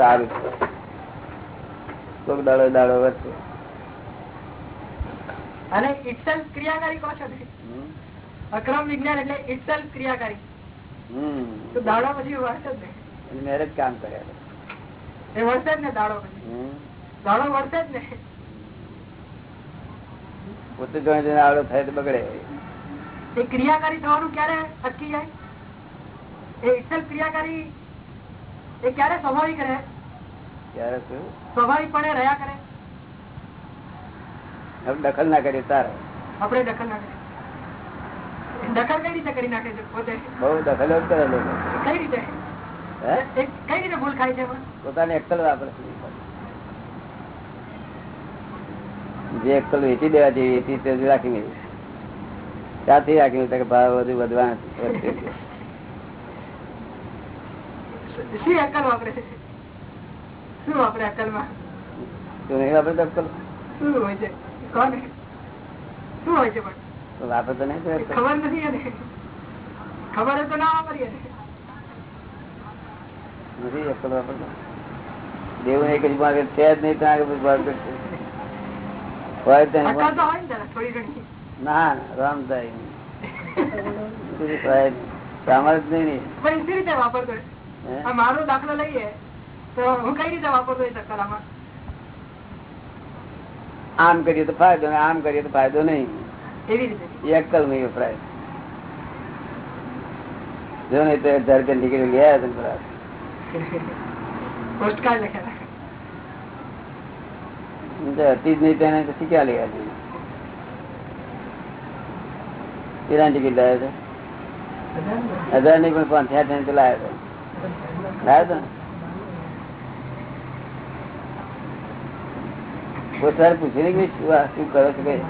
સારું. કોક દાડો દાડો વધશે. અને ઇટસેલ્ફ ક્રિયાકારી કહો છો અક્રમ વિજ્ઞાન એટલે ઇટસેલ્ફ ક્રિયાકારી. હમ. તો દાડો પછી જ ને એની મેરેજ કામ કર્યા એ વળશે જ ને દાડો પછી. દાડો વળશે જ ને પોતે જોઈને જોઈને આવડો થાય તો બગડે. એ ક્રિયાકારી થવાનું ક્યારે અટકી જાય? એ ઇટસેલ્ફ ક્રિયાકારી એ ક્યારે સ્વાભાવિક રહે? ત્યારે શું સ્વાભાવિકપણે રહ્યા કરે. હવે દખલ ના કરીએ તારે. આપણે દખલ ના કરીએ. દખલ કઈ રીતે કરી નાખે છે પોતે? બહુ દખલ જ કરે લોકો. કઈ રીતે? કઈ રીતે ભૂલ ખાય છે વાપરે જે એકલ વેચી દેવા જેવી હતી તે રાખી મેળવી. ત્યાંથી રાખી મેળવી. ભાવ વધુ વધવા નથી. શી વાપરે શું વાપરે નહીં અક્કલ. શું હોય છે? કોને? શું હોય છે પણ? તો નહીં ખબર નથી એને. ખબર તો ના વાપરીએ. નથી અક્કલ વાપરતો. દેવું એક જ માગે છે જ નહીં ત્યાં આગળ માર્ગ હોય તો અક્કલ એમાં- તો હોય ને રામ થાય. નહીં. નહીં. મારો દાખલો લઈએ. તો હું કઈ રીતે વાપરતો હોય અક્કલ આમાં કરીએ તો ફાયદો આમ કરીએ તો ફાયદો નહીં. એવી રીતે? એ અક્કલ નહીં વપરાય જો નહીં તો ઝરકે નીકળી ગયા હતા. પોસ્ટકાર્ડ તો હતી જ નહીં તેને પછી ક્યાં લઈ આવી કેટલા ટિકિટ લાવ્યા હતા હજાર નહીં. પણ પાંચ થયા તો લાવ્યા હતા લાવ્યા હતા ને? કોઈ સર પૂછ્યું કે શું શું કરો છો કઈ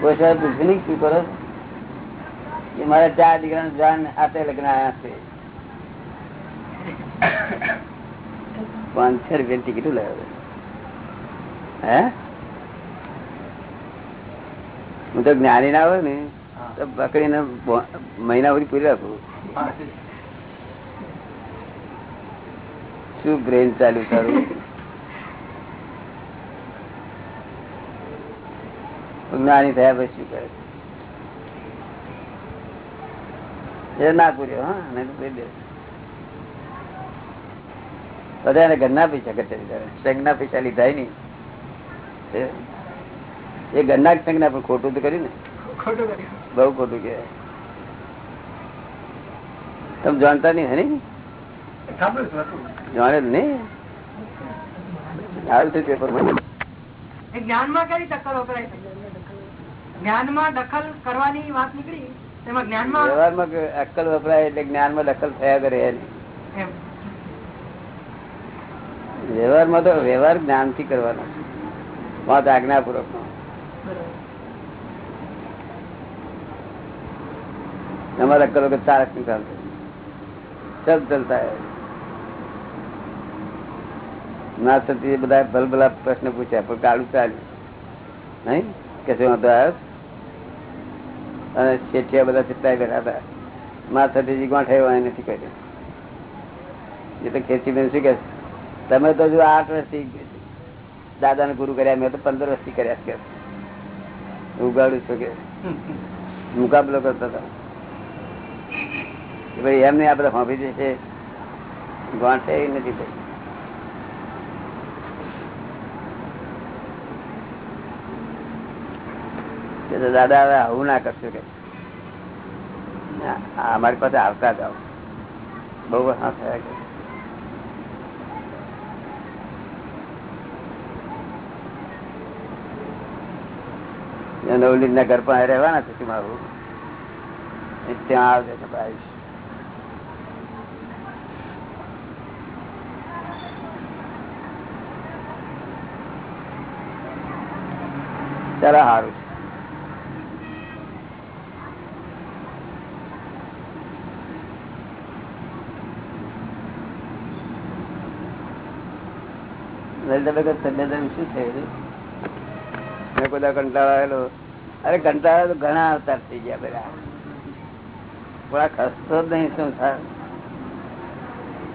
પોતાને સર પૂછ્યું નહીં શું કરો? કે મારા ચાર દીકરા જાન હાથે લગ્ન આવ્યા છે. પાંચસો રૂપિયા ટિકિટ લાવ્યો હે? હું તો જ્ઞાની ના હોય ને તો પકડીને મહિના સુધી પૂરી રાખું. શું બ્રેન ચાલ્યું તારું જ્ઞાની થયા પછી શું કરે? એ ના પૂર્યો હા નહીં તો દે. બધા એને ઘરના પૈસા લીધા સંઘના પૈસા લીધા નહીં. એ- ઘરના સંઘના પણ ખોટું તો કર્યું ને? ખોટું કર્યું. બહુ ખોટું કહેવાય. તમે જાણતા નહીં હે જાણે નહીં. આવ્યું છે પેપરમાં. એ જ્ઞાનમાં કઈ ટક્કર વપરાય જ્ઞાનમાં દખલ કરવાની વાત નીકળી એમાં જ્ઞાનમાં વ્યવહારમાં કે અક્કલ વપરાય એટલે જ્ઞાનમાં દખલ થયા કરે. વ્યવહારમાં તો વ્યવહાર જ્ઞાનથી કરવાનો વાત આજ્ઞાપૂર્વક. તમારા અક્કલ વગર તારક નિકાલતો સબ ચલતા ના થતી બધા ભલભલા પ્રશ્ન પૂછ્યા પણ કાળું ચાલ્યું. નહીં? કે શું હતો આવ્યો? અને શેઠિયા બધા ચિત્તા બેઠા હતા. માથાથી ગોઠાયો હોય નથી કર્યું એ તો ખેંચી બેન શું કે તમે તો જો આઠ વર્ષથી દાદા ને ગુરુ કર્યા, મેં તો પંદર વર્ષથી કર્યા કે ઉગાડું છું કે. મુકાબલો કરતા હતા. ભાઈ એમને બધા ફાંફી જશે ગોઠે એ નથી થઈ. કે દાદા હવે આવું ના કરશો કે. અમારી પાસે આવતા જાઓ બહુ હા થયા કે નવલીન ના ઘર પણ રહેવાના છે મારું? ત્યાં આવજે તો આવીશ. ચાલો સારું છે લલિતાબેન તબિયત શું થયું? મેં બધા કંટાળો આવેલો અરે કંટાળા તો ઘણા અવતાર થઈ ગયા બધા. થોડા ખસતો જ નહીં સંસાર.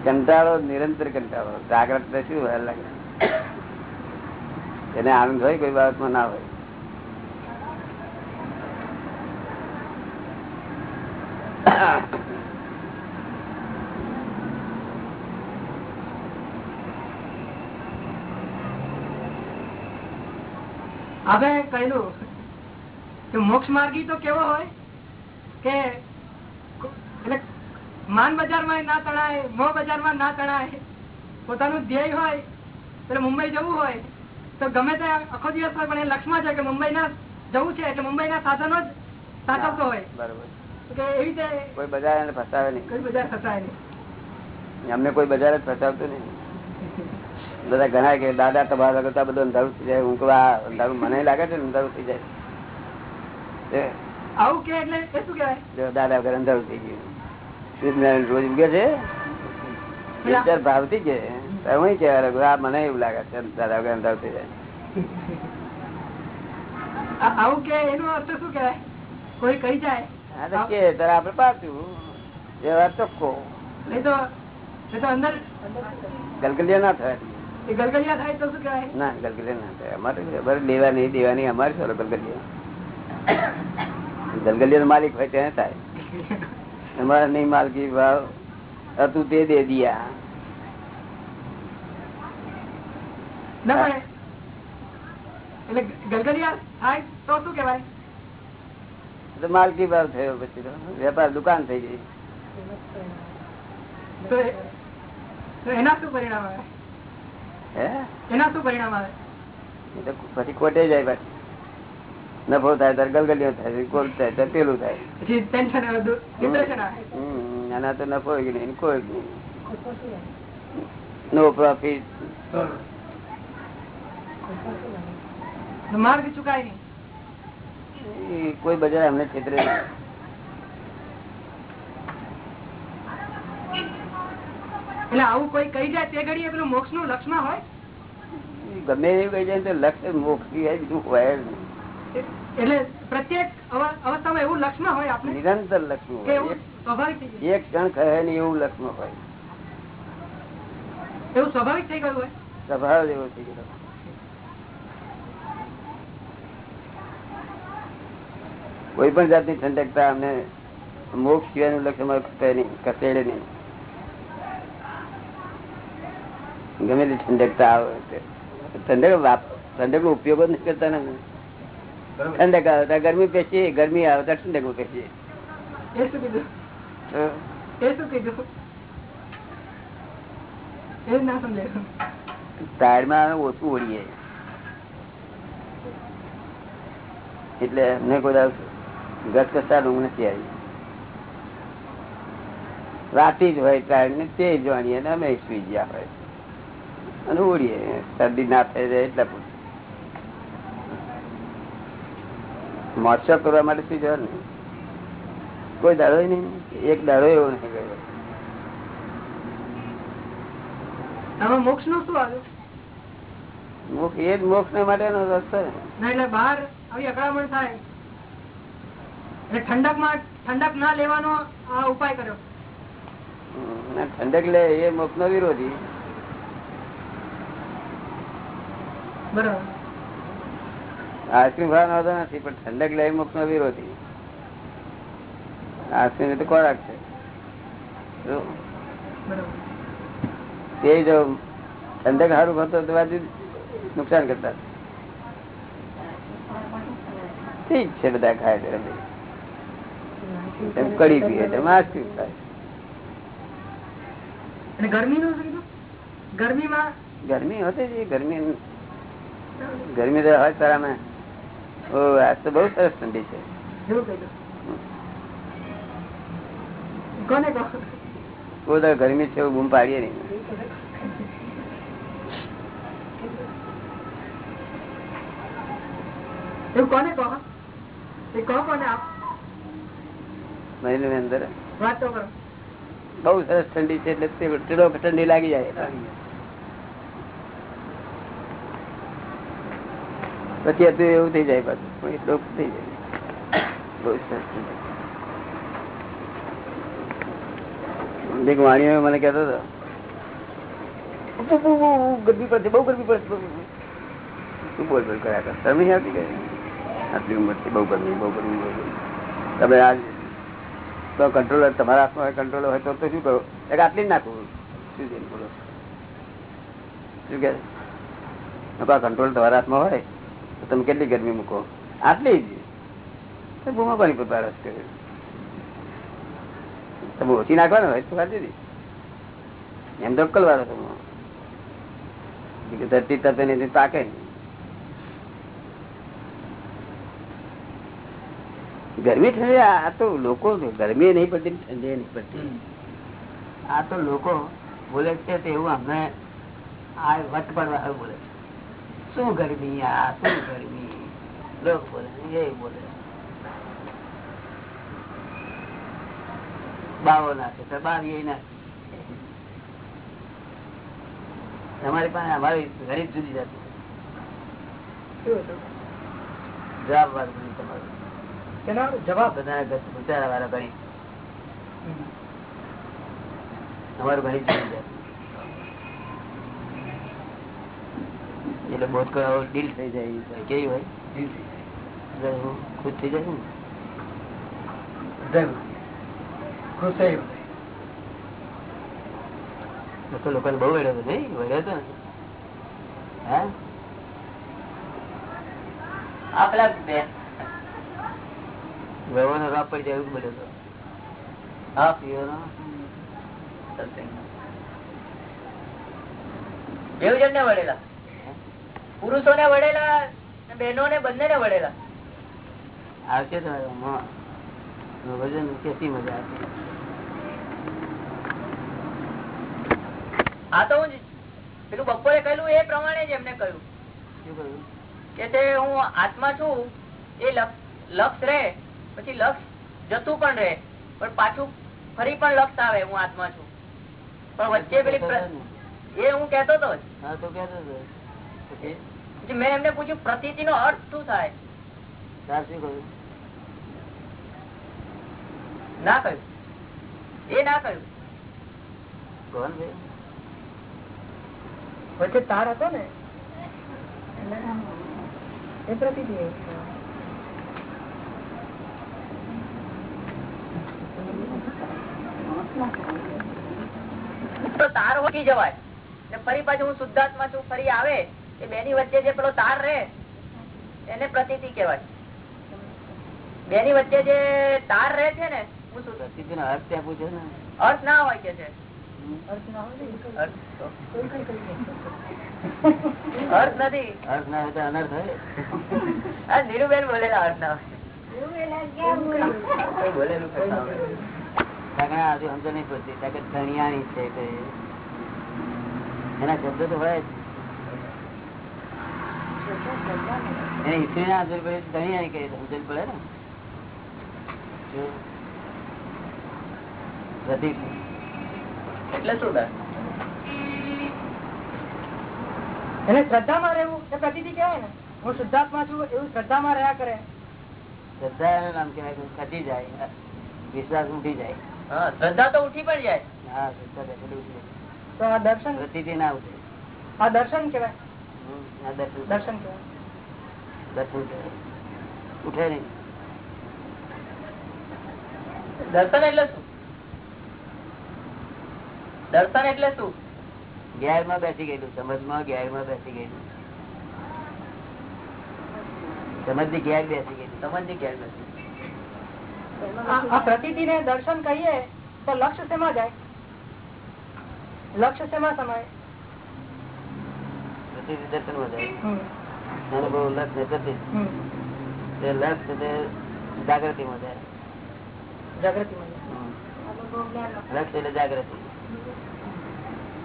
કંટાળો નિરંતર કંટાળો. જાગ્રત શું વાર લાગે એને આનંદ હોય કોઈ બાબતમાં? ના હોય. હવે કહેલું કે મોક્ષ માર્ગી તો કેવો હોય કે એટલે માન બજારમાં ના તણાય મોહ બજારમાં ના તણાય પોતાનું ધ્યેય હોય એટલે મુંબઈ જવું હોય તો ગમે તે આખો દિવસ હોય પણ એ લક્ષ્યમાં છે કે મુંબઈ ના જવું છે એટલે મુંબઈ ના સાધનો જ સાચવતો હોય. બરોબર. એવી રીતે કોઈ બજાર ફસાવે નહીં. કોઈ બજાર ફસાય નહીં. અમને કોઈ બજાર જ ફસાવતું નહીં. બધા ઘણા કે દાદા તમારા કરતા બધું અંધારું થઈ જાય ઊંઘવા અંધારું મને લાગે છે અંધારું થઈ જાય. એ, આવું કે એટલે એ શું કહેવાય? જો દાદા વગર અંધારું થઈ ગયું. રોજ ઉગે છે? ભાવતી છે હું કહેવા આ મને એવું લાગે છે દાદા વગર અંધારું થઈ જાય. આવું કે એનો અર્થ શું કહેવાય? કોઈ કહી જાય? કે તારે આપડે પાછું એ વાત ચોખ્ખો ગલગલિયા ના થાય. ગલગલિયા થાય તો શું કહેવાય? ના ગલગલિયા ના થાય. અમારે અમારે દેવાની દેવાની અમારે ચાલો ગલગલિયા. ગલગલિયા માલિક હોય તેને થાય. અમારે નહીં માલકી ભાવ. હતું તે દે દિયા. એટલે ગલગલિયા થાય તો શું કેવાય માલકી ભાવ થયો પછી વેપાર દુકાન થઈ ગઈ. એના શું પરિણામ આવે? એના શું પરિણામ આવે? પછી ખોટે જાય પછી. નફો થાય ત્યારે ગલગલિયો થાય કોલ થાય ત્યારે પેલું થાય. આના તો નફો હોય નહીં નહીં. નો પ્રોફિટ માર્ગ ચુકાય નહીં. કોઈ બજાર અમને છેતરે. નહીં. એટલે આવું કોઈ કહી જાય તે ઘડી પેલું મોક્ષનું લક્ષ્ય હોય? ગમે એવું કહી જાય તો લક્ષ્ય મોક્ષ બીજું હોય એટલે પ્રત્યેક અવસ્થામાં એવું લક્ષ્ય હોય આપણે નિરંતર લક્ષ્ય હોય. સ્વાભાવિક થઈ એક- એક ક્ષણ કહે ને એવું લક્ષ્ય હોય. ગયું એવું સ્વાભાવિક થઈ ગયું હોય? સ્વભાવ એવો થઈ ગયો. કોઈ પણ જાતની ઠંડકતા અમને મોક્ષ સિવાયનું લક્ષ્ય ખસે નહીં ખસેડે નહીં ગમે તે ઠંડકતા આવે. ઠંડક ઠંડક નો ઉપયોગ જ નથી કરતા ને. ઠંડક આવતા ગરમી પેશીએ ગરમી આવે ઠંડક પેશીએ એ શું કીધું? એ શું કીધું? એ જ ટાયરમાં અમે ઓછું ઓળીએ એટલે અમને કોઈ દાડો ગસગસા ઊંઘ નથી આવી. રાતી જ હોય ટાયર ને તે જ જાણીએ અને અમે સુઈ ગયા હોય. અને ઓળીએ શરદી ના થઈ જાય એટલે મોત્સવ કરવા માટે સુઈ જવાનું? કોઈ દાડો નહીં. એક દાડો એવો નહીં ગયો. આમાં મોક્ષનું શું આવ્યું મોક્ષ એ જ મોક્ષ ને એટલે બહાર આવી અકળામણ થાય. એટલે ઠંડકમાં ઠંડક ના લેવાનો આ ઉપાય કર્યો. ઠંડક લે એ મોક્ષ નો વિરોધી બરોબર આઈસ્ક્રીમ ખાવાનો વાંધો નથી પણ ઠંડક લઈ મુખ નો વિરોધી. આઈસ્ક્રીમ તો ખોરાક છે. તે જો ઠંડક સારું ખાતો તો બાજુ નુકસાન કરતા. ઠીક છે બધા ખાય છે એમ કડી પીએ છે આઈસ્ક્રીમ ખાય. ગરમી ગરમીમાં? ગરમી હોતી ગરમી ગરમી તો હોય તારામાં ઓ આજ તો બહુ સરસ ઠંડી છે. કોને ગરમી છે બૂમ પાડીએ નહીં. એવું કોને કહો? કહો કોને આપ? મહિનાની અંદર. વાત કરો. બહુ સરસ ઠંડી છે એટલે ઠંડી લાગી જાય. પછી હતું એવું થઈ જાય પાછું, પણ એટલું થઈ જાય. બહુ સરસ એક વાણીઓ મને કહેતો હતો. ગરમી પડશે, બહુ ગરમી પડશે શું બોલ બોલ કર્યા કર? તમે આવતી કે આટલી ઉંમર છે બહુ ગરમી બહુ ગરમી બહુ ગરમી. તમે આ તો કંટ્રોલર તમારા હાથમાં કંટ્રોલર હોય તો શું કરો? એક આટલી જ નાખવું શું બોલો. શું કે? કંટ્રોલ તમારા હાથમાં હોય? તમે કેટલી ગરમી મૂકો? આટલી જ. બૂમા પાણી પર બારસ કરે. તમે ઓછી નાખવાનો હોય તો ખાધી દીધી એમ ધોકલ અક્કલવાળો તમે ધરતી તપે ને પાકે ગરમી ઠંડી આ તો લોકો ગરમી નહીં પડતી ઠંડી નહીં પડતી. આ તો લોકો બોલે છે તે એવું અમને આ વટ પડવા બોલે છે. શું ગરમી આ? શું ગરમી? લોક બોલે એ બોલે. બાવો નાખે તો બાવી નાખે. તમારી પાસે અમારી ઘણી જુદી જતી જવાબ વાળું બધું તમારું. જવાબ? બધા વિચારા વાળા ઘણી અમારું ઘણી જુદી જતી એટલે બહુ ડીલ થઈ જાય હોય. કેવી હોય? એટલે ખુશ થઈ જાય. ને ખુશ થયું લોકો લોકોને બહુ વેડ્યો હતો નહીં વેડ્યો હતો હે? વેવાનો રાપ પડી જાય એવું બોલ્યો હતો હા. પીવાનો? એવું જ ને વળેલા પુરુષો ને વળેલા બહેનો ને બંને ને વળેલા. આવશે તો કેસી મજા આવશે. હા તો હું પેલું બપોરે કહ્યું એ પ્રમાણે જ એમને કહ્યું. કે તે હું આત્મા છું એ લક્ષ રહે પછી લક્ષ જતું પણ રહે પણ પાછું ફરી પણ લક્ષ આવે હું આત્મા છું. પણ વચ્ચે પેલી એ હું કેતો હતો જ. હા તો કેતો હતો મેં એમને પૂછ્યું પ્રતિ નો અર્થ શું થાય? તાર શું કહ્યું? ના કહ્યું. એ ના કહ્યું. કોણ વચ્ચે તાર હતો ને? એ પ્રતિ તો તાર હોકી જવાય. ફરી પાછું હું શુદ્ધાત્મા છું ફરી આવે. એ બેની વચ્ચે જે પેલો તાર રે એને પ્રતીતિ કહેવાય. બેની વચ્ચે જે તાર રહે છે ને અર્થ ત્યાં પૂછે ને? અર્થ ના હોય કે છે. અર્થ નથી. અર્થ ના હોય તો અનર્થ હોય? નીરુબેન બોલેલા અર્થ ના હોય. બોલેલું સમજ નહીં પડતી કારણ છે એના શબ્દો તો હોય જ. એને ઈસરી ના સમજ પડે તો ધણિયાણી કહે સમજ પડે ને. પ્રતિક. એટલે શું થાય? એને શ્રદ્ધામાં રહેવું એ પ્રતિથી કહેવાય ને. હું શુદ્ધાત્મા છું એવું શ્રદ્ધામાં રહ્યા કરે. શ્રદ્ધા એનું નામ કહેવાય કે ખટી જાય વિશ્વાસ ઉઠી જાય. હા શ્રદ્ધા તો ઉઠી પણ જાય. હા શ્રદ્ધા ઉઠી જાય. તો આ દર્શન પ્રતિથી ના ઉઠે. આ દર્શન કહેવાય. દર્શન દર્શન કહેવાય દર્શન કહેવાય. ઉઠે નહીં દર્શન એટલે શું દર્શન એટલે શું ગેરમાં બેસી ગયેલું સમજમાં ગેરમાં બેસી ગયેલું સમજની ગેર બેસી ગયેલી સમજની ગેર નથી આ આ પ્રતિથિને દર્શન કહીએ તો લક્ષ્ય શેમાં જાય લક્ષ્ય શેમાં સમાય જાય. તે તે જાય. જાગૃતિમાં. એટલે જાગૃતિ.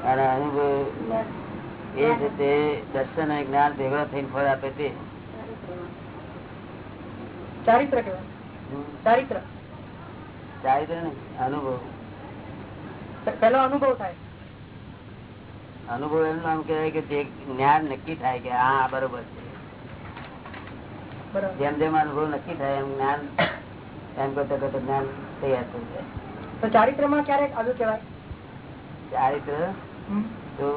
અને અનુભવ એ છે તે દર્શન અને જ્ઞાન ભેગા થઈને ફળ આપે તે. ચારિત્ર. ચારિત્ર. ચારિત્ર ને અનુભવ. પેલો અનુભવ થાય. અનુભવ એનું નામ કહેવાય કે જે જ્ઞાન નક્કી થાય કે હા બરોબર છે. જેમ જેમ અનુભવ નક્કી થાય એમ જ્ઞાન એમ કરતા કરતા જ્ઞાન તૈયાર થઈ જાય. તો ચારિત્રમાં ક્યારેક આવ્યું કેવાય ચારિત્ર? તો?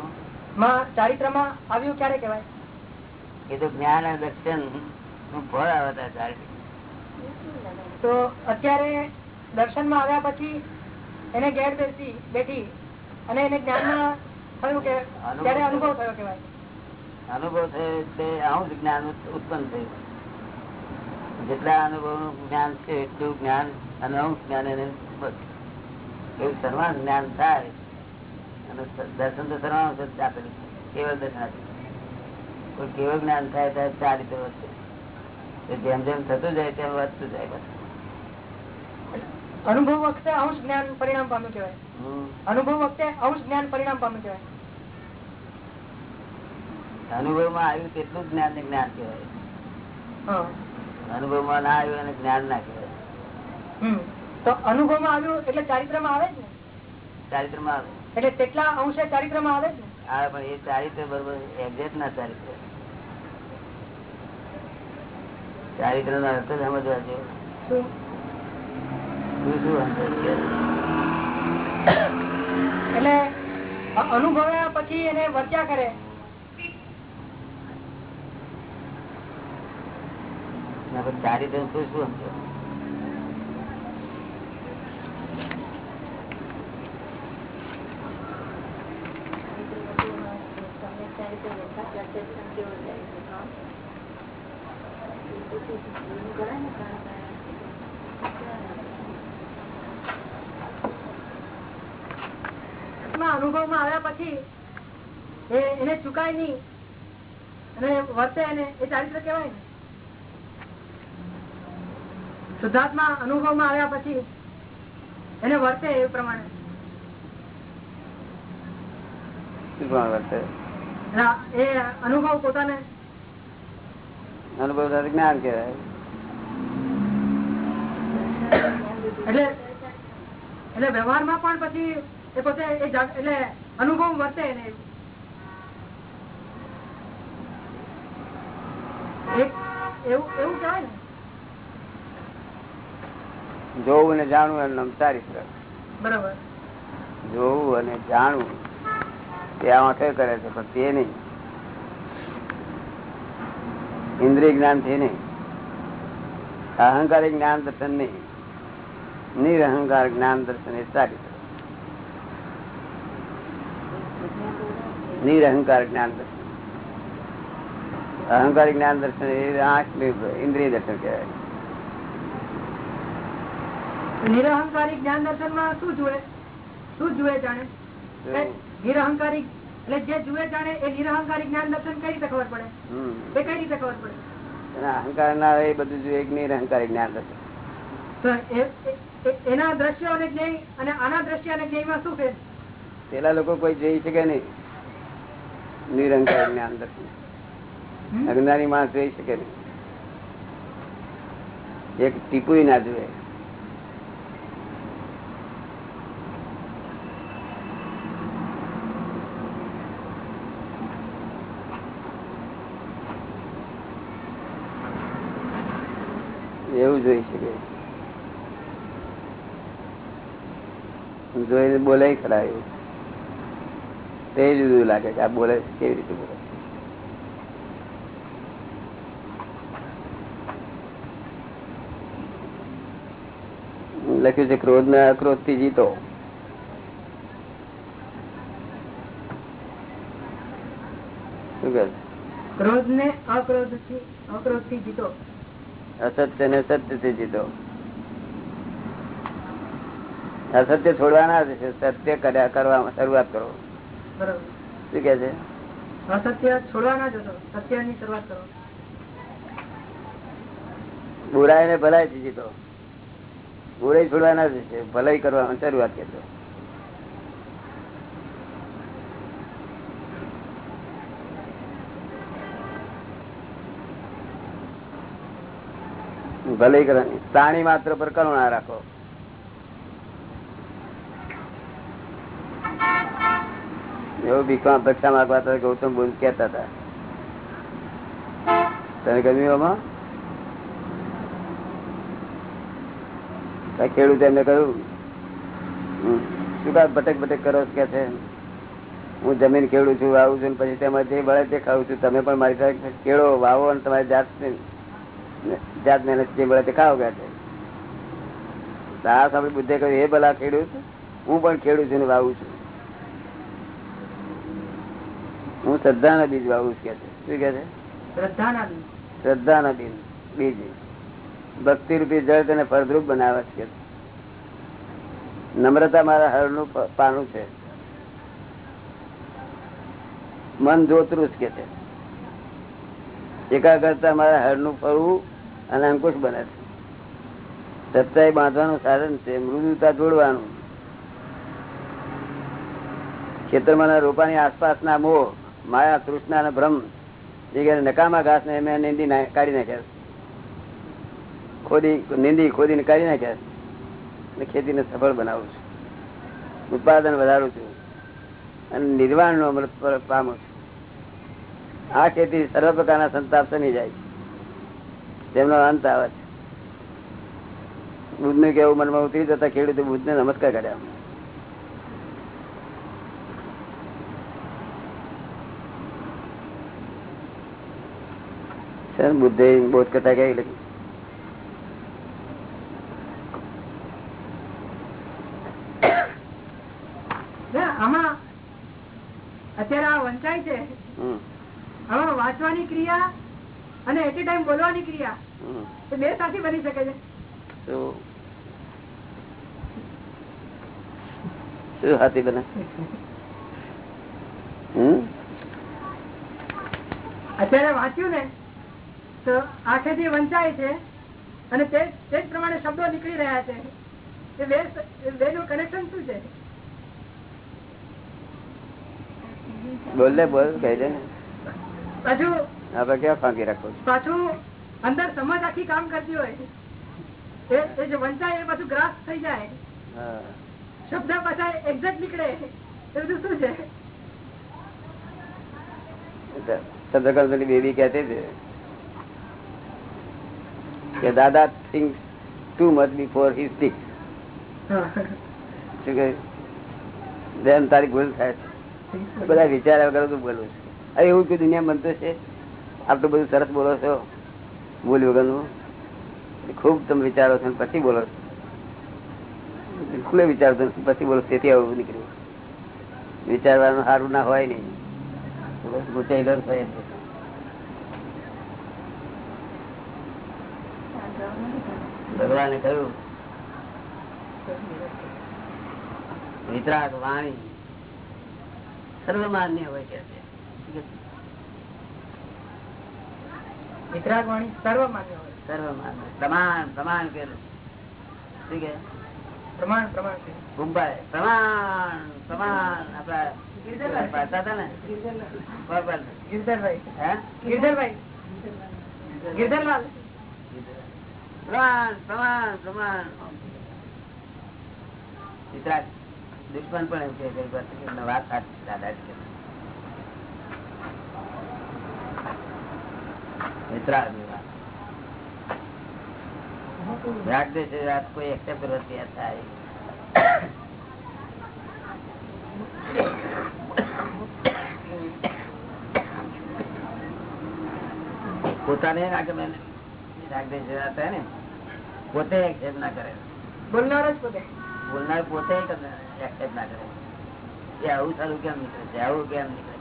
ચારિત્રમાં આવ્યું ક્યારે કેવાય એ તો જ્ઞાન અને દર્શનનું ફળ આવતા ચારિત્ર તો અત્યારે દર્શનમાં આવ્યા પછી એને ગેર બેસી બેઠી અને એને જ્ઞાનમાં થયું કે ત્યારે અનુભવ થયો કેવાય અનુભવ થયો તે આવું જ જ્ઞાન ઉત્પન્ન થયું. જેટલા અનુભવનું જ્ઞાન છે એટલું જ્ઞાન અને અમુક જ્ઞાન એને એવું સર્વાન જ્ઞાન થાય. અને દર્શન તો સર્વાનું છે આપેલું કેવળ દર્શન આપેલું કોઈ કેવળ જ્ઞાન થાય ત્યારે ચાર રીતે વધશે. જેમ જેમ થતું જાય તેમ વધતું જાય બસ અનુભવ વખતે અમુક જ્ઞાન પરિણામ પામ્યું હમ. અનુભવ વખતે આવું જ્ઞાન પરિણામ પામે કહેવાય. અનુભવમાં આવ્યું તેટલું જ્ઞાન ને જ્ઞાન કહેવાય. અનુભવમાં ના આવ્યું અને જ્ઞાન ના કહેવાય. તો અનુભવમાં આવ્યું એટલે ચારિત્રમાં આવે જ ને? ચારિત્રમાં આવે. એટલે તેટલા અંશે ચારિત્રમાં આવે જ ને? હા પણ એ ચારિત્ર બરોબર એક્ઝેક્ટ ના ચારિત્ર ચારિત્ર નો અર્થ જ સમજવા જેવો. શું? શું? એટલે અ- અનુભવ્યા પછી એને વર્ત્યા કરે. ના, પણ ચારિત્ર શું શું સમજો? અનુભવમાં આવ્યા પછી એ- એને ચુકાય નહીં. અને વર્તે એને એ ચારિત્ર કેવાય ને. શુદ્ધાત્મા અનુભવમાં આવ્યા પછી એને વર્તે એ પ્રમાણે. એ અનુભવ પોતાને અનુભવ જ્ઞાન કહેવાય. એટલે એટલે વ્યવહારમાં પણ પછી એ પોતે એટલે અનુભવ વર્તે એને. એવું એવું કહેવાય ને. જોવું અને જાણવું એનું નામ ચારિત્ર. બરાબર. જોવું અને જાણવું. તે આંખે કરે છે? પણ તે નહીં. ઇન્દ્રિય જ્ઞાનથી નહીં. અહંકારી જ્ઞાન દર્શન નહીં. નિરહંકાર જ્ઞાન દર્શન એ ચારિત્ર. નિરહંકાર જ્ઞાન દર્શન. અહંકાર જ્ઞાન દર્શન એ આંખ ઇન્દ્રિય દર્શન કહેવાય. નિરહંકારી જ્ઞાન દર્શનમાં શું જુએ? શું જુએ જાણે? નિરહંકારી એટલે જે જુએ જાણે એ નિરહંકારી જ્ઞાન દર્શન કઈ રીતે ખબર પડે? એ કઈ રીતે ખબર પડે? અહંકાર ના એ બધું એક નિરહંકારી જ્ઞાન દર્શન. એના દ્રશ્ય અને જ્ઞાન અને આના દ્રશ્ય અને જ્ઞેયમાં શું ફેર? પેલા લોકો કોઈ જઈ શકે નહીં. નિરંકાર જ્ઞાન દર્શન? અજ્ઞાની માણસ જોઈ શકે નહીં. એક ટીપુ ના જુએ. એવું જોઈ શકે. જોઈને બોલાય ખરા એવું. તે જુદું લાગે કે આ બોલે કેવી રીતે બોલે લખ્યું છે ક્રોધ ને અક્રોધથી જીતો ક્રોધ ને અક્રોધથી અક્રોધથી જીતો. અસત્ય ને સત્યથી જીતો અસત્ય છોડવાના છે સત્ય કર્યા કરવામાં શરૂઆત કરો. શું કે છે? અસત્ય સત્યની શરૂઆત કરો. બુરાઈ ને ભલાઈ થી જીતો બુરાઈ છોડવાના જ છે. ભલાઈ કરવાની શરૂઆત કરજો ભલાઈ કરવાની. પ્રાણી માત્ર પર કરુણા રાખો. એવું ભીખમાં ભક્ષા માંગવા તો ગૌતમ બુદ્ધ કેતા હતા. તને ગમ્યું એમાં? ખેડૂત એમને કહ્યું શું કા ભટક ભટક કરો કે છે. હું જમીન ખેડું છું, વાવું છું પછી તેમાં જે મળે તે ખાઉં છું. તમે પણ મારી સાથે ખેડો વાવો અને તમારી જાત જાત મહેનત જે મળે તે ખાવ કે છે. આ સાંભળી બુદ્ધે કહ્યું એ ભલા ખેડૂત, હું પણ ખેડું છું ને વાવું છું. હું શ્રદ્ધાના બીજ વાવું છું કે છે. શું કે છે? શ્રદ્ધાના બીજ. બીજ ભક્તિ રૂપી જળ તેને ફળદ્રુપ બનાવે છે. નમ્રતા મારા હરનું પાનું છે. મન જોતરું જ કે છે. એકાગ્રતા મારા હરનું ફળવું અને અંકુશ બને છે. સચ્ચાઈ બાંધવાનું સાધન છે મૃદુતા જોડવાનું. ખેતરમાં રોપાની આસપાસના મોહ માયા તૃષ્ણા અને ભ્રમ જે નકામા ઘાસ ને મેં નીંદી કાઢી નાખ્યા. ખોદી નીંદી ખોદીને કાઢી નાખ્યા અને ખેતીને સફળ બનાવું છું. ઉત્પાદન વધારું છું અને નિર્વાણ નો પર- પામું છું. આ ખેતી સર્વ પ્રકારના સંતાપ સમી જાય તેમનો અંત આવે છે. બુદ્ધનું કેવું મનમાં ઉતરી જતા ખેડૂતો બુદ્ધ ને નમસ્કાર કર્યા. બુદ્ધે બોધ કરતા કઈ લખી અત્યારે આ વંચાય છે. હમ, વાંચવાની ક્રિયા અને એટ ટાઈમ બોલવાની ક્રિયા. એ બે સાથે બની શકે છે. શું હાથી બને? હમ? અત્યારે વાંચ્યું ને તો આંખેથી વંચાય છે અને તે જ પ્રમાણે શબ્દો નીકળી રહ્યા છે. એ બે એ કનેક્શન શું છે? બોલ લે બોલ કહી દે. પાછું આપડે ક્યાં ફાંકી રાખો પાછું અંદર સમજ આખી કામ કરતી હોય. એ જે વંચાય એ બધું ગ્રાસ થઈ જાય. શબ્દ પાછા એક્ઝેક્ટ નીકળે. એ બધું શું છે? ચંદ્રકાંતની બેબી કહેતી હતી કે દાદા think too much before his think શું કહે? બેન તારી ભૂલ થાય. છે બધા વિચાર વગર તું બોલું છું. અરે એવું કોઈ દુનિયા બનતો છે? આટલું બધું સરસ બોલો છો. ભૂલ વગરનું. ખૂબ તમે વિચારો છો પછી બોલો છો. બિલકુલ વિચારતો પછી બોલો તેથી આવું નીકળ્યું. વિચારવાનું સારું ના હોય નહીં બસ ગુચાયેલો જ હોય છે. ભગવાને કહ્યું વિતરાગ વાણી સર્વમાન્ય હોય કે છે. વિતરાગ વાણી સર્વમાન્ય હોય. સર્વમાન્ય. પ્રમાણ પ્રમાણ મુંબઈ પ્રમાણ પ્રમાણ આપડા પાડતા હતા ને? ગિરધરભાઈ. હે? ગિરધરભાઈ ગિરધરલાલ. પ્રમાણ પ્રમાણ પ્રમાણ વિતરાગ દુશ્મન પણ એમ કે ગઈ વાત કે વાત સાચી દાદા જ કે વિતરાગની વાત રાગ દે છે વાત કોઈ એક્સેપ્ટ કરવા તૈયાર થાય પોતાને રાગ પોતે એક્સેપ્ટ ના કરે. બોલનાર જ પોતે. બોલનાર પોતે એક્સેપ્ટ ના કરે. એ આવું સારું કેમ નીકળે? છે આવું કેમ નીકળે?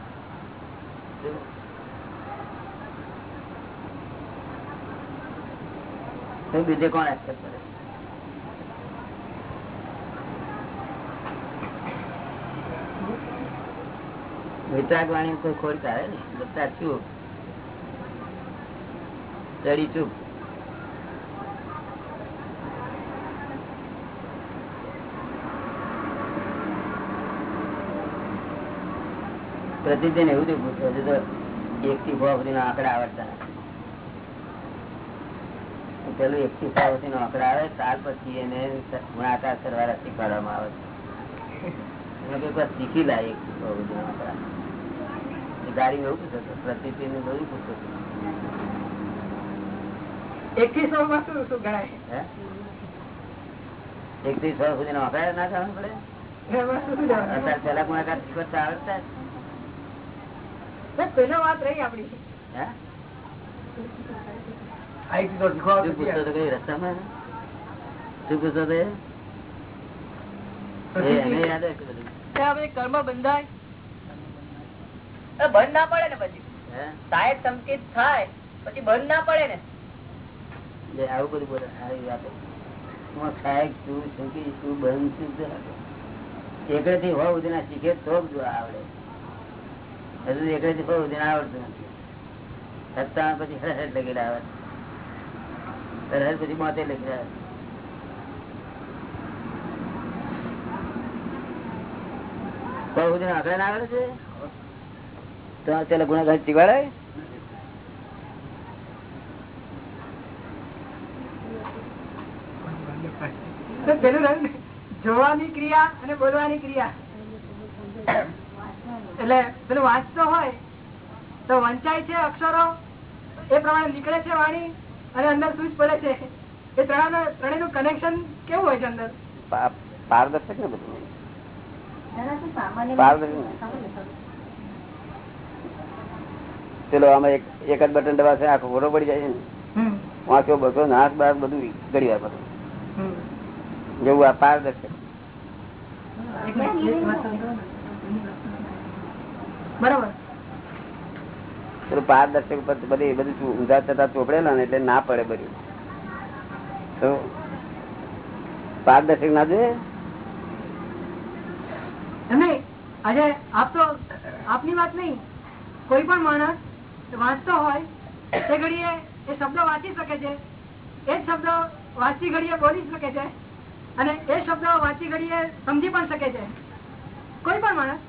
તો બીજે કોણ એક્સેપ્ટ કરે? વિતરાગ વાણી કોઈ ખોરતા હે ને? બધા ચૂપ. ચડી ચૂપ. પ્રતિદિન એવું જ પૂછે છે તો એક થી ભાવ સુધી આંકડા આવડતા પેલું એક થી ભાવ સુધી આંકડા આવે ત્યાર પછી એને ગુણાકાર સરવાળા શીખવાડવામાં આવે છે. શીખી લાય એક થી ભાવ સુધી આંકડા ગાડી એવું પૂછતો હતો પ્રતિદિન ને બધું પૂછતો હતો એક થી સો માં શું શું ગણાય? એક થી સો સુધી આંકડા ના પડે? જવાનું? અત્યારે પેલા ગુણાકાર શીખવતા આવડતા. પેલો વાત રહી આપડી શું રસ્તામાં શું પૂછતો. કર્મ બંધાય. બંધ ના પડે ને પછી. હે? સાહેબ સંકેત થાય પછી બંધ ના પડે ને. જે આવું બધું બોલે સારી વાતો હું સાહેબ શું શંકી શું બંધ શું એકડે થી હોવ ના શીખે તો જ આવડે. હજુ થી હોવ સુધી આવડતું નથી. છતાં પછી હરહર લગેલા આવે. હરહર પછી મોતે લગેલા આવે. પેલું રહ્યું જોવાની ક્રિયા અને બોલવાની ક્રિયા. એટલે પેલું વાંચતો હોય તો વંચાય છે અક્ષરો એ પ્રમાણે નીકળે છે વાણી અને અંદર સૂચ પડે છે. એ ત્રણેય ત્રણેયનું કનેક્શન કેવું હોય છે અંદર? પારદર્શક ને બધું? પારદર્શક ચલો આમાં એક એક જ બટન દબાશે આખો ઘોડો પડી જાય છે ને? હમ, વાંચો બસો નાશ બાર બધું ઘડી વાર બધું જેવું આ પારદર્શક એક મિનિટ, એક વાત સમજો. બરાબર. પારદર્શક બધી બધું ઊંધા થતા ચોપડેલા ને એટલે ના પડે બધું. તો પારદર્શક ના જોઈએ? એમને આપ તો આપની વાત નહીં. કોઈ પણ માણસ વાંચતો હોય તે ઘડીએ એ શબ્દ વાંચી શકે છે. એ શબ્દો વાંચી ઘડીએ બોલી શકે છે. અને એ શબ્દો વાંચી ઘડીએ સમજી પણ શકે છે. કોઈ પણ માણસ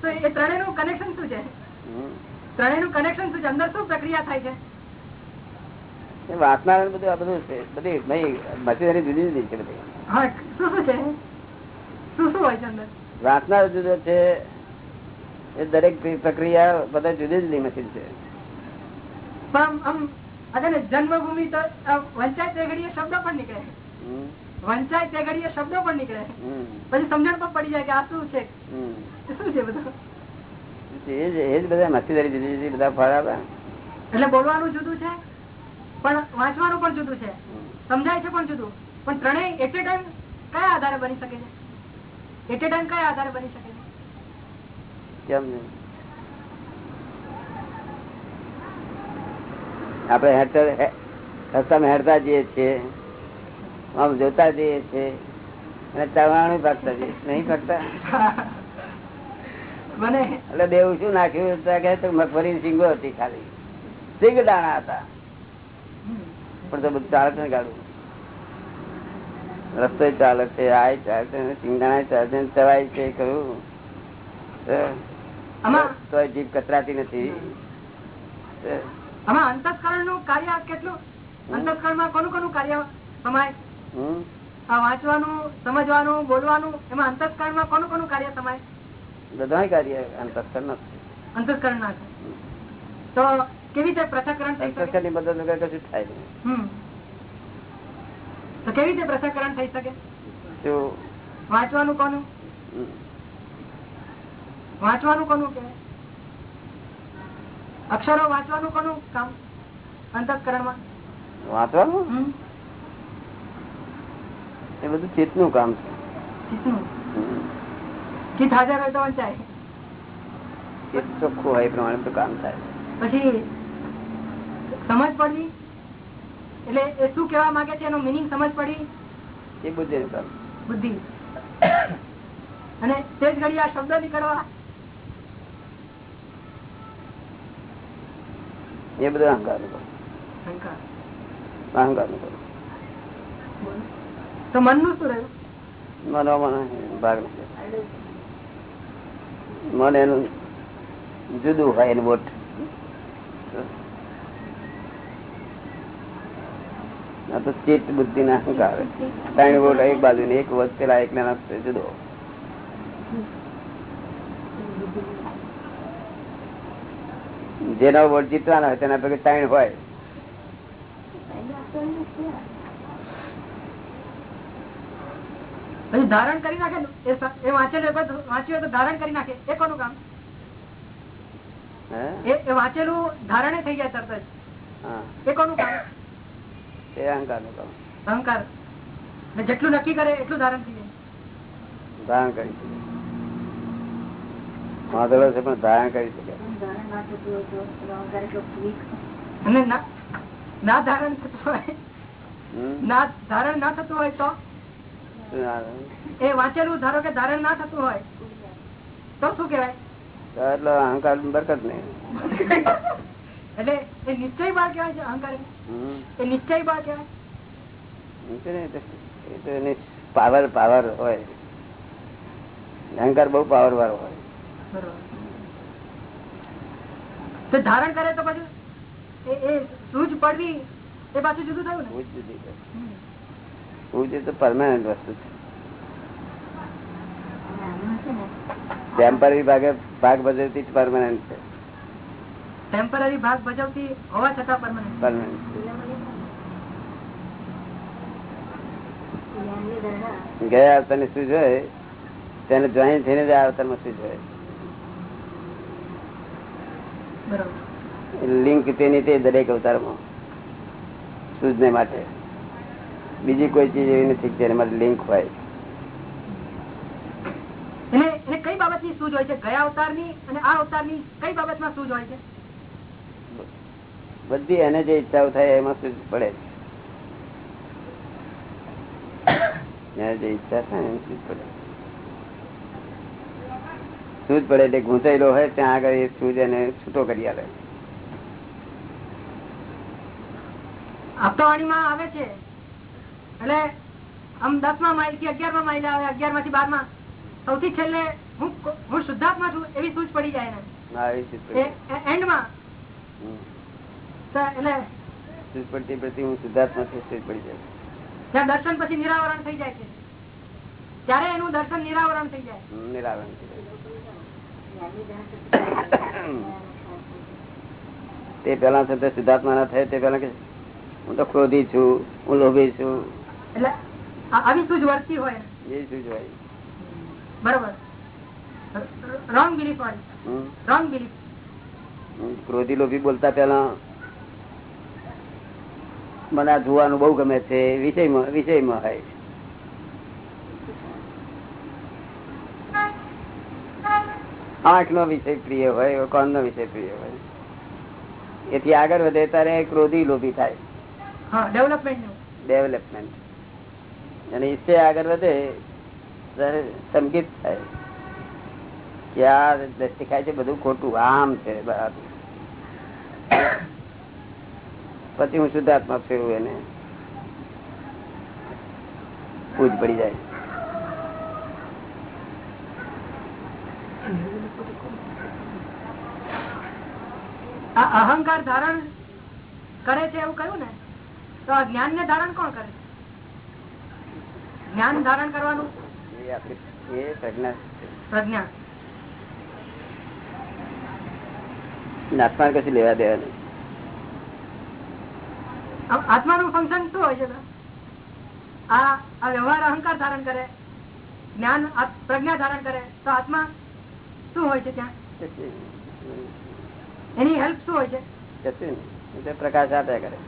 તો એ ત્રણેયનું કનેક્શન શું છે? ત્રણેયનું કનેક્શન શું છે? અંદર શું પ્રક્રિયા થાય છે? વાસના બધું આ બધું છે. બધી નહીં મશીનરી જુદી જુદી છે બધી. હા શું શું છે? શું શું હોય છે અંદર? વાંચનાર જુદો છે. એ દરેક પ્રક્રિયા બધા જુદી જુદી મશીન છે. પણ આમ ને જન્મભૂમિ તો આ વંચાય તે શબ્દો પણ નીકળે. વંચાય તે ઘડીએ શબ્દો પણ નીકળે. પછી સમજણ પણ પડી જાય કે આ શું છે? શું છે બધું? એ જ બધા મશીનરી જુદી જુદી બધા ફળ એટલે બોલવાનું જુદું છે પણ વાંચવાનું પણ જુદું છે. સમજાય છે પણ જુદું. પણ ત્રણેય એટ એ ટાઈમ કયા આધારે બની શકે છે? એટ એ ટાઈમ કયા આધારે બની શકે છે? કેમ? આપણે હેરતા હે- રસ્તામાં જઈએ છીએ. આમ જોતા જઈએ છે અને ચવાણું પાકતા જઈએ. નહીં પાકતા એટલે દેવું શું નાખ્યું? કે મગફળી સિંગો હતી ખાલી. સિંગ દાણા હતા પણ તો બધું ચાલે ને ગાડું રસ્તો ચાલે છે આ ચાલે છે સિંગદાણા ચાલે છે ચવાય છે કહ્યું. તો જીભ કતરાતી નથી. અંતસ્કરણનું કાર્ય કેટલું? અંતસ્કરણમાં કોનું કોનું કાર્ય? સમાય વાંચવાનું સમજવાનું બોલવાનું એમાં અંતસ્કરણમાં કોનું કોનું કાર્ય સમાય? બધા કાર્ય અંતસ્કર અંતસ્કરણ ના તો કેવી રીતે પૃથકરણ થઈ શકે? ની મદદ વગર કશું થાય નહીં. તો કેવી રીતે પૃથકરણ થઈ શકે? શું વાંચવાનું કોનું? વાંચવાનું કોનું કે અક્ષરો વાંચવાનું કોનું કામ? અંતસ્કરણમાં વાંચવાનું? હમ. એ બધું ચિત્તનું કામ છે. ચોખ્ખું હોય પ્રમાણે કામ થાય. પછી સમજ પડવી? એટલે એ શું કહેવા માંગે છે એનો મિનિંગ સમજ પડી? એ બુદ્ધિનું બુદ્ધિ. અને તે જ ઘડી આ શબ્દો નીકળવા એ બધું અહંકાર. અહંકાર કામ. તો મનનું શું રહ્યું? મનો એનું જુદું હોય એનું બોટ. તો ચિત્ત બુદ્ધિ ના આવે. ત્રણ બોટ એક બાજુ ને એક વચ્ચે પેલા એક ના જુદો. જેનો વોટ જીતવાનો હોય તેના પૈકી ત્રણ હોય. પછી ધારણ કરી નાખે ને, એ વાંચેલું વાંચ્યું તો ધારણ કરી નાખે. એ કોનું કામ? હે? એ એ વાંચેલું ધારણે થઈ જાય તરત જ. એ કોનું કામ? એ અહંકારનું કામ. અહંકાર. જેટલું નક્કી કરે એટલું ધારણ થઈ જાય. ધારણ કરી શકે. વાંધો છે પણ ધારણ કરી શકે. અને ના ના ધારણ થતું હોય ના ધારણ ના થતું હોય તો? એ વાંચેલું ધારો કે ધારણ ના થતું હોય તો શું કેવાય એટલે અહંકાર બરકત નહીં. એટલે એ નિશ્ચય બાળ કેવાય છે અહંકાર એ? નિશ્ચય બાળ કેવાય એમ છે ને, એ તો- એ તો એની પાવર પાવર હોય. અહંકાર બહુ પાવર વાળો હોય. તો ધારણ કરે તો પછી એ એ સૂઝ પડવી એ પાછું જુદું થયું ને? જુદી છે. બહુ જ એ તો પરમાનન્ટ વસ્તુ છે. ટેમ્પરરી ભાગે ભાગ ભજવતી જ પરમાનન્ટ છે. ટેમ્પરરી ભાગ ભજવતી હોવા છતાં પરમાનન્ટ પરમાનન્ટ ગયા આવતા ની સૂઝ હોય તેને જોઈન થઈને જ આ અવતારમાં સૂઝ હોય લિંક તેની તે દરેક અવતારમાં. સૂઝને માટે. બીજી કોઈ ચીજ એવી નથી જેના લિંક હોય. બધી એને જે ઈચ્છાઓ થાય એમાં સૂઝ પડે જે ઈચ્છા થાય એમ સૂઝ પડે સૂઝ પડે એટલે ગૂંચાયેલો હોય ત્યાં આગળ એ સૂઝ એને છૂટો કરી આલે આપતાવાણીમાં આવે છે એટલે આમ દસમા માઇલથી અગિયારમા માઇલ આવે અગિયારમાંથી બારમાં સૌથી છેલ્લે હું હું શુદ્ધાત્મા છું એવી સૂઝ પડી જાય ને એન્ડમાં. એટલે સૂઝ પડતી પડતી હું શુદ્ધાત્મા છું સૂઝ પડી જાય. ત્યાં દર્શન પછી નિરાવરણ થઈ જાય છે. ત્યારે એનું દર્શન નિરાવરણ થઈ જાય. નિરાવરણ થઈ જાય. તે પેલા છે તે શુદ્ધાત્મા ના થાય તે પેલા કે હું તો ક્રોધી છું હું લોભી છું. એટલે આવી સૂઝ વર્તી હોય. એ સૂઝ હોય બરોબર. રોંગ બિલીફ વાળી. રોંગ બિલીફ ક્રોધી લોભી બોલતા પેલા મને આ જોવાનું બહુ ગમે છે. વિષયમાં વિષયમાં હોય. આંખ નો વિષય પ્રિય હોય કોણ નો વિષય પ્રિય હોય. એથી આગળ વધે ત્યારે ક્રોધી લોભી થાય. ડેવલપમેન્ટ ડેવલપમેન્ટ અને ઈચ્છે આગળ વધે, ત્યારે સંકિત થાય. કે આ દ્રષ્ટિ છે, બધું ખોટું, આમ છે પછી હું શુદ્ધાત્મા ફેરવું એને. પૂજ પડી જાય. અહંકાર ધારણ કરે છે એવું કહ્યું ને? તો જ્ઞાન ને ધારણ કોણ કરે? જ્ઞાન ધારણ કરવાનું? એ પ્રજ્ઞા. પ્રજ્ઞા. કશું લેવા દેવાનું? આત્માનું ફંક્શન શું હોય છે આ વ્યવહાર અહંકાર ધારણ કરે જ્ઞાન પ્રજ્ઞા ધારણ કરે તો આત્મા શું હોય છે ત્યાં? એની હેલ્પ શું હોય છે? પ્રકાશ આપ્યા કરે.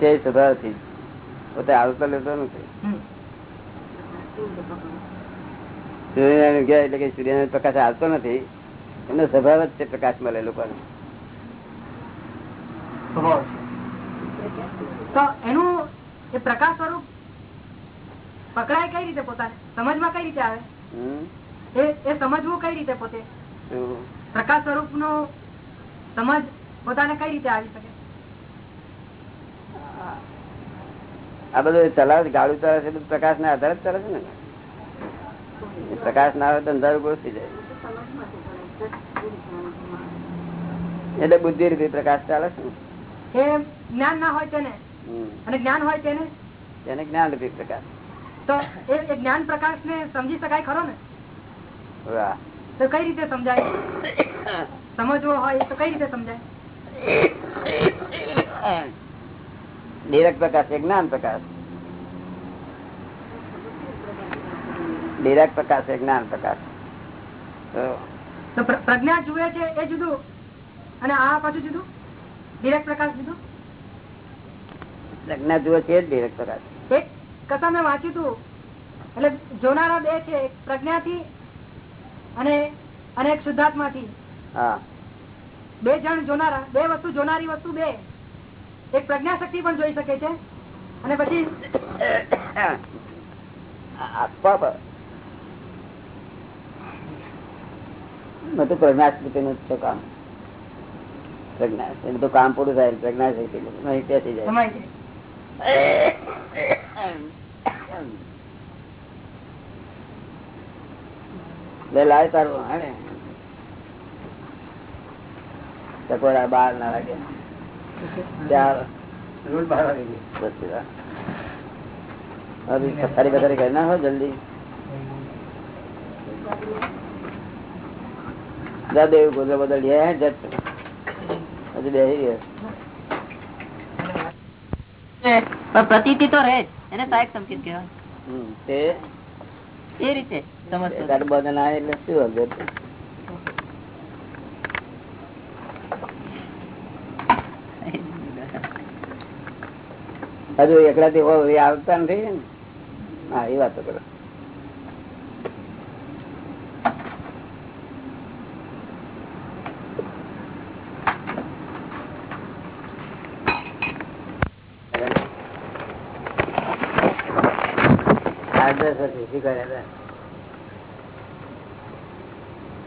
તે સ્વભાવથી. પોતે આવતો લેતો નથી. એટલે કે સૂર્યનારાયણ પ્રકાશ આવતો નથી એમનો સ્વભાવ જ છે પ્રકાશ મળે લોકોને તો એનું એ પ્રકાશ સ્વરૂપ પકડાય કઈ રીતે પોતાને? સમજમાં કઈ રીતે આવે? હમ? એ એ સમજવું કઈ રીતે પોતે? પ્રકાશ સ્વરૂપ નો સમજ પોતાને કઈ રીતે આવી શકે? આ બધું ચલાવે ગાડું ચલાવે છે પ્રકાશ ના આધારે જ ચાલે છે ને? પ્રકાશ ના આવે તો અંધારું ગોળ જાય એટલે બુદ્ધિ રીતે પ્રકાશ ચાલે છે જ્ઞાન ના હોય તેને. અને જ્ઞાન હોય તેને? તેને જ્ઞાન રૂપી પ્રકાશ. તો એ એ જ્ઞાન પ્રકાશ ને સમજી શકાય ખરો ને? વાહ. તો કઈ રીતે સમજાય? સમજવો હોય તો કઈ રીતે સમજાય? નિરક પ્રકાશ છે જ્ઞાન પ્રકાશ. નિરક પ્રકાશ છે જ્ઞાન પ્રકાશ. પ્રજ્ઞા જુએ છે એ જુદું? અને આ પાછું જુદું? ડિરેક્ટ પ્રકાશ જુદું? પ્રજ્ઞા જુએ છે જ પ્રકાશ. એક કથા મેં વાંચ્યું હતું એટલે જોનારા બે છે એક પ્રજ્ઞાથી અને અને એક શુદ્ધાત્મા થી બે જણ જોનારા બે વસ્તુ જોનારી વસ્તુ બે. એક પ્રજ્ઞા શક્તિ પણ જોઈ શકે છે. અને પછી બધું પ્રજ્ઞા શક્તિ નું છે કામ. પ્રજ્ઞા બધું કામ પૂરું થાય પ્રજ્ઞા શક્તિ નહીં બેસી જાય. લાય તારું હાને ટકોરા બાર ના લાગે. ચાર રોજ બહાર આવી ગઈ. પછી રા. અભી પથારી પથારી કરી નાખો જલ્દી જા દેવ ગોદરો બદલ હે જટ હજુ બેસી ગયો પણ પ્રતીતિ તો રહે જ એને સહાયક સંકેત કહેવાય હમ, તે એ રીતે સમજતો તારું બધું ના એટલે શું હશે હજુ એકલા થી હોય એ આવતા નથી ને? હા એ વાતો કરો.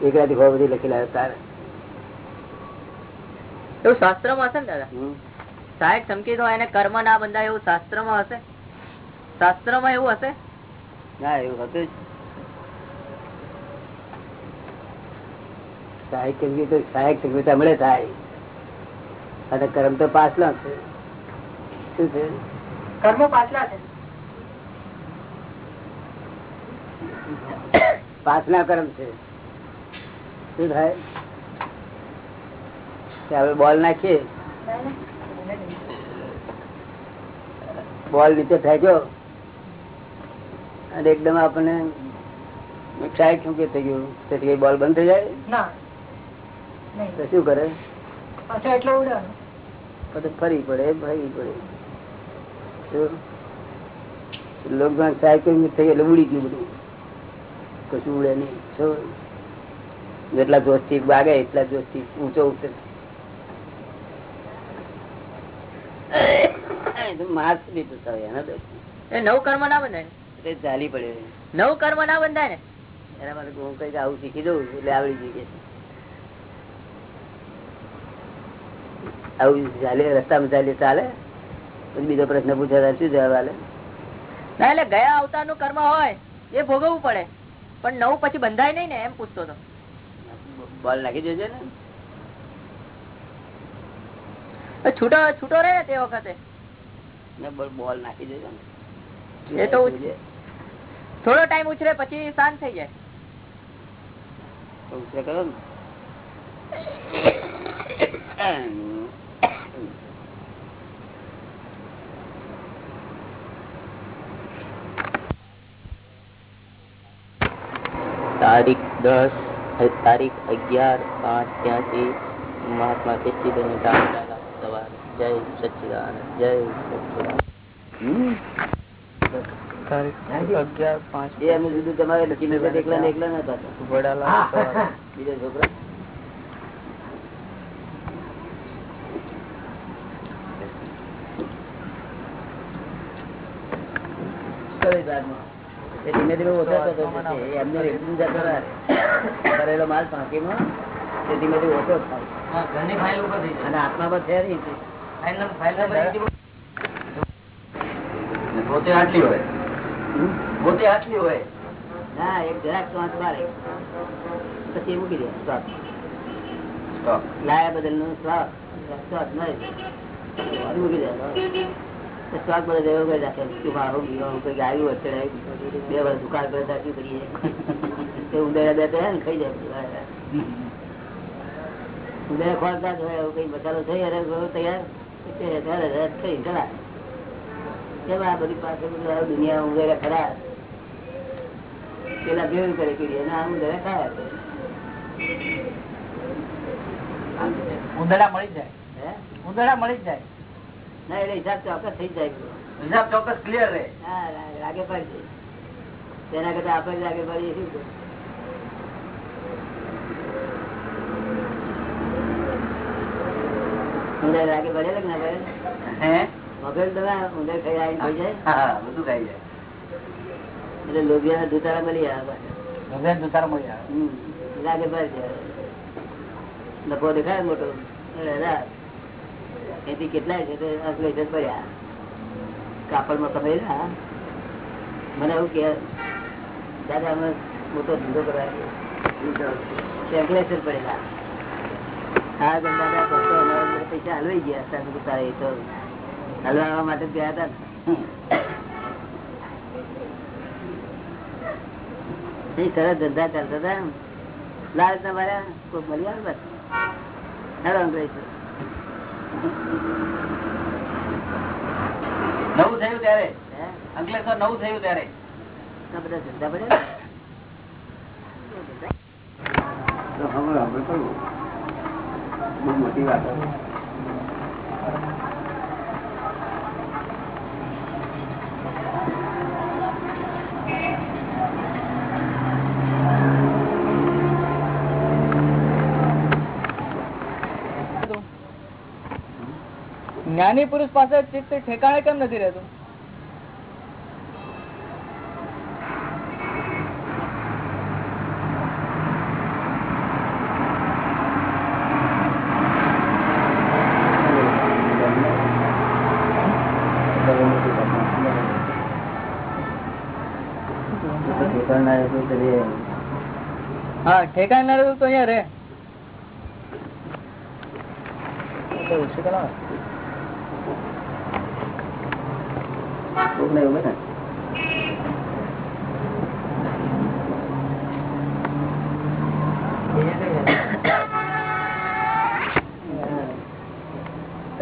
એકલાથી બહુ બધી લખી લાવ્યો તારે? એવું શાસ્ત્રમાં હશે ને દાદા? હમ. ચમકી દો એને કર્મ ના બંધાય એવું શાસ્ત્રમાં હશે? શાસ્ત્રમાં એવું હશે? ના એવું હતું સહાયક સંગીત તો સહાયક સંગીત હમણે થાય. અને કર્મ તો પાછલા છે. શું છે? કર્મો પાછલા છે. પાછલા કર્મ છે. શું થાય? કે હવે બોલ નાખીએ? બોલ નીચે ફેંક્યો અને એકદમ આપણને શું કે થઈ ગયું? તેથી બોલ બંધ થઈ જાય? તો શું કરે? પાછો પછી ફરી પડે ફરી પડે? લોકડાઉન સાયકલ થઈ એટલે ઉડી ગયું બધું. કશું ઉડે નહીં? જેટલા જોશથી વાગે એટલા જોશથી ઊંચો ઉતરે. માર્ચ લીધું સાહેબ એના એ નવ કર્મ ના બંધાય એટલે ચાલી પડે નવ કર્મ ના બંધાય ને? એના માટે હું કંઈક આવું શીખી દઉં એટલે આવડી જઈએ આવું ચાલે રસ્તામાં ચાલે ચાલે. બીજો પ્રશ્ન પૂછે શું જવાબ આલે? ના એટલે ગયા અવતારનું કર્મ હોય એ ભોગવવું પડે. પણ નવું પછી બંધાય નહીં ને એમ પૂછતો હતો. બોલ નાખી દેજે ને. છૂટો છૂટો રહે તે વખતે? બોલ નાખી દેજો ને. એ તો થોડો ટાઈમ ઉછરે પછી શાંત થઈ જાય. ઉછરે કરો ને. તારીખ દસ તારીખ અગિયાર પાંચ ત્યાંથી મહાત્મા સચ્ચિદાનંદ સવાર જય ધીમે ધીમે ઓછો થતો એમનો એકદમ જતો. કરેલો માલ પાકીમાં તે ધીમે ધીમે ઓછો થાય. અને આત્મા પર છે. પોતે આટલી હોય. હમ? પોતે આટલી હોય. ના એક જરાક શ્વાસ મારે. પછી મૂકી દે શ્વાસ સ્ટોપ લાયા બદલનું શ્વાસ. શ્વાસ નહીં ફરી મૂકી દે તો શ્વાસ બધે દેવો કરી રાખે શું ખાવું પીવાનું કઈ ગાયું અત્યારે બે વાર દુકાળ કરે તો શું કરીએ તે ઉંદરા બે તો હે ને ખાઈ જાય. ઉંદરા ખોલતા જ હોય એવું કઈ મસાલો થઈ અરે ગયો તૈયાર? ત્યારે રસ થઈ ખરા કેમ આ બધી પાસે દુનિયા ઉંદરા ખરા? પેલા ભેળ કરે કરી અને આ ઉંદરા ખાયા કરે મળી જાય. હે? ઉંદરડા મળી જાય. ના એટલે હિસાબ ચોક્કસ થઈ જાય હિસાબ ચોક્કસ ક્લિયર રહે. હા લાગે પડશે તેના કરતા આપણે લાગે પડી શું કરું? ઊંધાઈ રાગે કે ના પડે હે? વગર તમે ઊંધાઈ ખાઈ આવીને થઈ જાય. હા બધું ખાઈ જાય. એટલે લોભિયા દુતારા મળી આવે ભગવાન દુતાર મળી આવે? હમ. રાગે પડશે નફો દેખાય મોટો? એથી કેટલાય છે તો અસલે છે પડ્યા કાપડમાં કમાયેલા મને એવું કે દાદા અમે મોટો ધંધો કરાયો. પડેલા. હા તો દાદા તો તો અમારા પૈસા હલવાઈ ગયા હતા તારે એ તો હલવાવા માટે જ ગયા હતા. સરસ ધંધા ચાલતા હતા લાલ તમારા કોઈ મળી આવે બસ? હેલો અંગ્રેજ નવું થયું ત્યારે? હે? અંકલેશ્વર નવું થયું ત્યારે. બધા ધંધા પડ્યા તો હમણાં આપણે કરવું બહુ મોટી વાત હતી. જ્ઞાની પુરુષ પાસે ચિત્ત ઠેકાણે કેમ નથી રહેતું ઠેકાણા એ તો તે હા ઠેકાણે ના રહેતું તો અહીંયા રે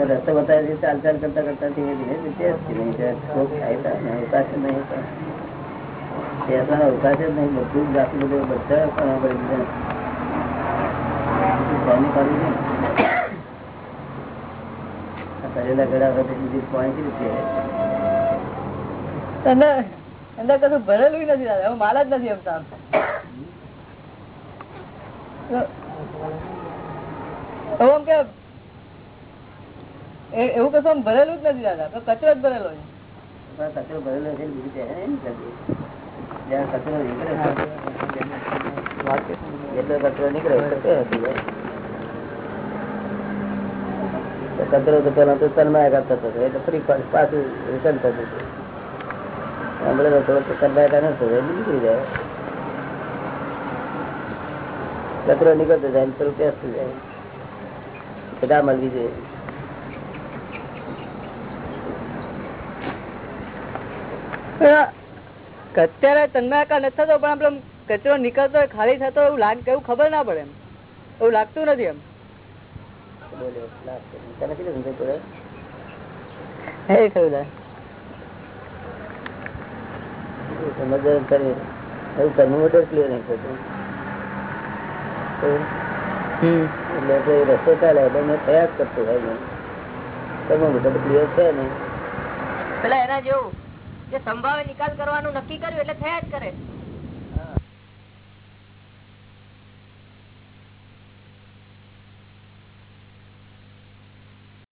રસ્તો બતાવી ચાલ ચાલ કરતા કરતા ધીમે ધીમે નહીં થાય તો ને અવકાશ જ નહીં અવકાશ જ નહીં બધું જ આટલું બધું બધા કરેલા વખતે બીજી પોઈન્ટ અંદર કશું ભરેલું નથી દાદા હું માલ જ નથી એમ એવું કે એ- એવું કશું આમ ભરેલું જ નથી દાદા તો કચરો જ ભરેલો છે. કચરો ભરેલો છે બીજું જ્યાં કચરો નીકળે કચરો? તો પેલા તો તન્માયા કરતો હતો. એટલે ફરી પાછું રિટર્ન થતું હતું. તો થોડો તન્માયા નતો એટલે નીકળી જાય. કચરો નીકળતો જાય તો રૂપિયા થઈ જાય. બધા મળવી જોઈએ અત્યારે તન્માયાકાર નથી થતો પણ આપણે કચરો નીકળતો ખાલી થતો એવું લાગ એવું ખબર ના પડે એમ. એવું લાગતું નથી એમ. રસ્તો ચાલે કરતો મને કરવું મોટો ક્લિયર છે ને? પેલા એના જેવું કે સંભાવે નિકાલ કરવાનું નક્કી કર્યું એટલે થયા જ કરે.